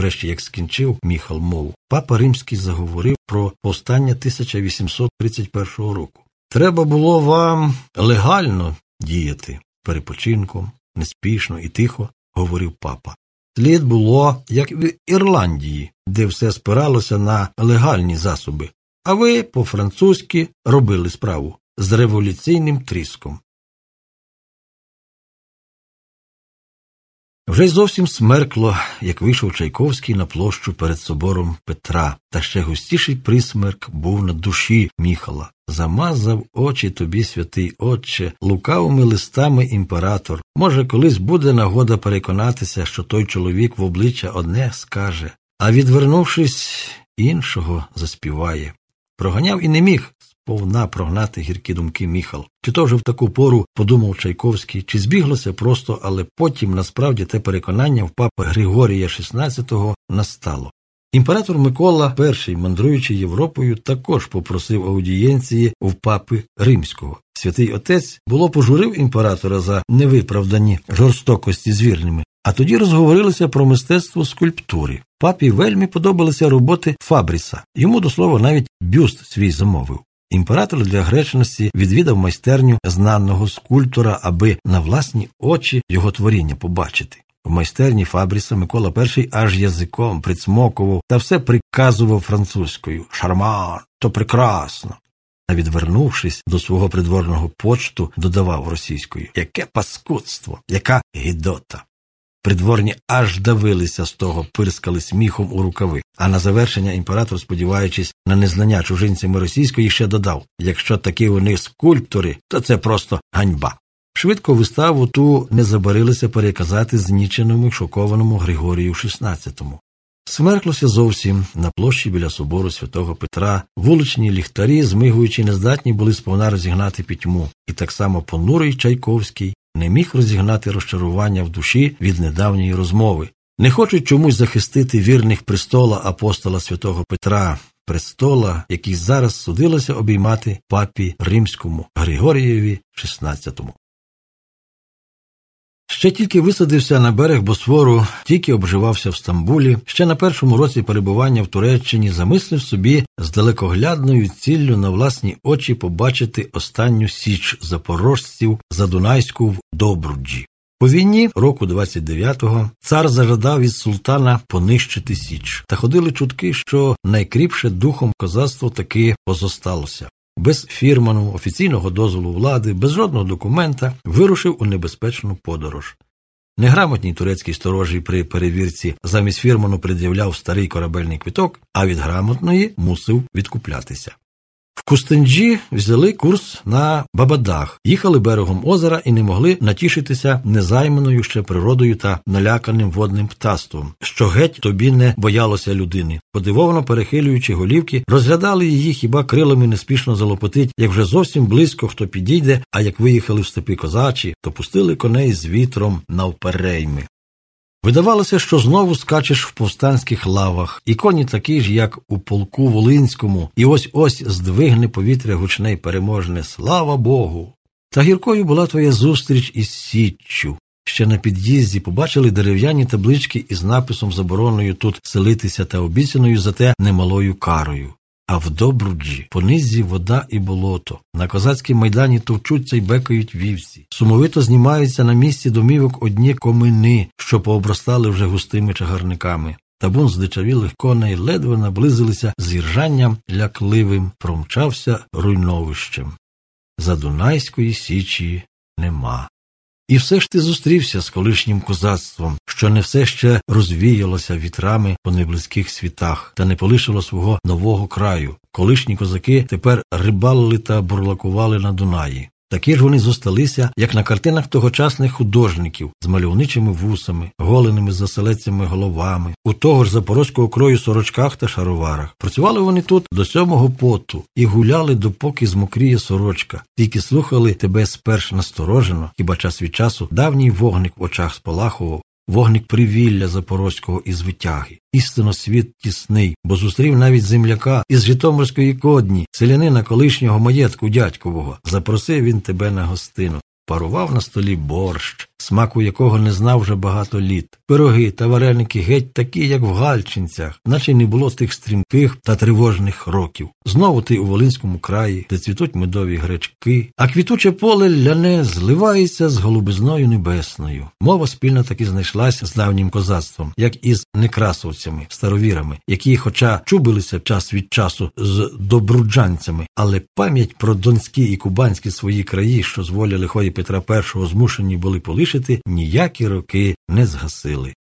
Врешті, як скінчив Міхал мову, папа римський заговорив про повстання 1831 року. Треба було вам легально діяти перепочинком, неспішно і тихо, говорив папа. Слід було, як в Ірландії, де все спиралося на легальні засоби, а ви по-французьки робили справу з революційним тріском. Вже й зовсім смеркло, як вийшов Чайковський на площу перед собором Петра, та ще густіший присмерк був на душі Міхала. Замазав очі тобі, святий Отче, лукавими листами імператор. Може, колись буде нагода переконатися, що той чоловік в обличчя одне скаже, а відвернувшись, іншого заспіває. Проганяв і не міг сповна прогнати гіркі думки Міхал. Чи то вже в таку пору подумав Чайковський, чи збіглося просто, але потім насправді те переконання в папи Григорія XVI настало. Імператор Микола І, мандруючи Європою, також попросив аудієнції в папи римського. Святий отець було пожурив імператора за невиправдані жорстокості з вірними, а тоді розговорилися про мистецтво скульптури. Папі вельми подобалися роботи Фабріса. Йому до слова навіть бюст свій замовив. Імператор для гречності відвідав майстерню знаного скульптора, аби на власні очі його творіння побачити. В майстерні Фабріса Микола І аж язиком прицмокував та все приказував французькою Шарман, то прекрасно. А відвернувшись до свого придворного почту, додавав російською Яке паскудство, яка гідота. Придворні аж давилися з того, пирскали сміхом у рукави. А на завершення імператор, сподіваючись на незнання чужинцями російської, ще додав якщо такі вони скульптори, то це просто ганьба. Швидко виставу ту не забарилися переказати зніченому шокованому Григорію XVI. Смерклося зовсім на площі біля собору святого Петра, вуличні ліхтарі, змигуючи, нездатні були сповна розігнати пітьму, і так само понурий Чайковський не міг розігнати розчарування в душі від недавньої розмови. Не хочуть чомусь захистити вірних престола апостола святого Петра, престола, який зараз судилося обіймати папі римському Григорієві XVI. Ще тільки висадився на берег Босфору, тільки обживався в Стамбулі, ще на першому році перебування в Туреччині замислив собі з далекоглядною ціллю на власні очі побачити останню січ запорожців за Дунайську в Добруджі. По війні року 29-го цар зажадав від султана понищити січ, та ходили чутки, що найкріпше духом козацтво таки позосталося без фірману, офіційного дозволу влади, без жодного документа вирушив у небезпечну подорож. Неграмотній турецький сторожий при перевірці замість фірману пред'являв старий корабельний квиток, а від грамотної мусив відкуплятися. В Кустенджі взяли курс на Бабадах, їхали берегом озера і не могли натішитися незайманою ще природою та наляканим водним птаством, що геть тобі не боялося людини. Подивовано перехилюючи голівки, розглядали її хіба крилами неспішно залопотить, як вже зовсім близько хто підійде, а як виїхали в степи козачі, то пустили коней з вітром навперейми. Видавалося, що знову скачеш в повстанських лавах, і коні такі ж, як у полку Волинському, і ось ось здвигне повітря гучне й переможне Слава Богу. Та гіркою була твоя зустріч із Січчю. Ще на під'їзді побачили дерев'яні таблички із написом забороною тут селитися та обіцяною зате немалою карою. А в Добруджі понизі вода і болото. На козацькій майдані товчуться й бекають вівці. Сумовито знімаються на місці домівок одні комини, що пообростали вже густими чагарниками. Табун здичавілих коней ледве наблизилися з іржанням лякливим, промчався руйновищем. За Дунайської січі нема. І все ж ти зустрівся з колишнім козацтвом, що не все ще розвіялося вітрами по неблизьких світах та не полишило свого нового краю. Колишні козаки тепер рибалили та бурлакували на Дунаї. Такі ж вони зосталися, як на картинах тогочасних художників з мальовничими вусами, голеними заселецями головами, у того ж запорозького крою сорочках та шароварах. Працювали вони тут до сьомого поту і гуляли, допоки змокріє сорочка, тільки слухали тебе сперш насторожено, хіба час від часу давній вогник в очах спалахував, вогник привілля Запорозького із витяги. Істинно світ тісний, бо зустрів навіть земляка із Житомирської кодні, селянина колишнього маєтку дядькового. Запросив він тебе на гостину. Парував на столі борщ, смаку якого не знав вже багато літ. Пироги та вареники геть такі, як в Гальчинцях, наче не було тих стрімких та тривожних років. Знову ти у Волинському краї, де цвітуть медові гречки, а квітуче поле ляне зливається з голубизною небесною. Мова спільна таки знайшлася з давнім козацтвом, як із некрасовцями, старовірами, які, хоча чубилися час від часу з добруджанцями, але пам'ять про донські і кубанські свої краї, що з волі лихої Петра І змушені були полишити, ніякі роки не згасили.